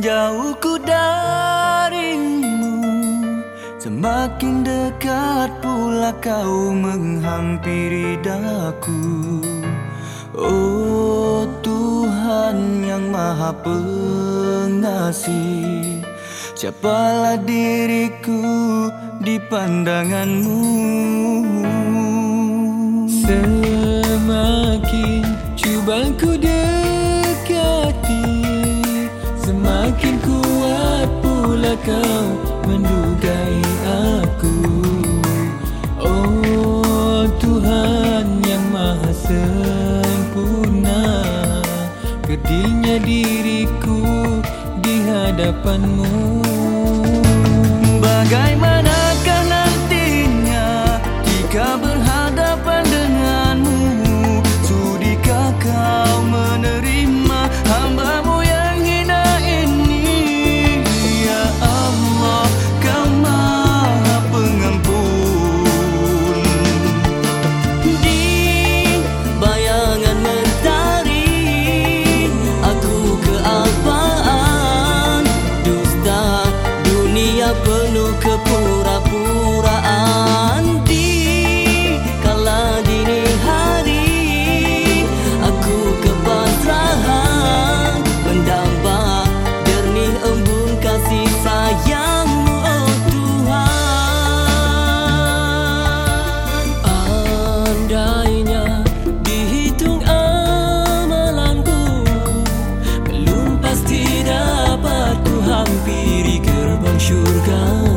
jauhku darimu. Semakin dekat pula kau menghampiri daku. Oh Tuhan yang maha pengasih Siapalah diriku di pandanganmu? Kau mendugai aku. Oh Tuhan yang maha sempurna Kedilnya diriku di hadapanmu. Bagaimanakah nantinya jika berhadapan hampiri gerbang syurgamu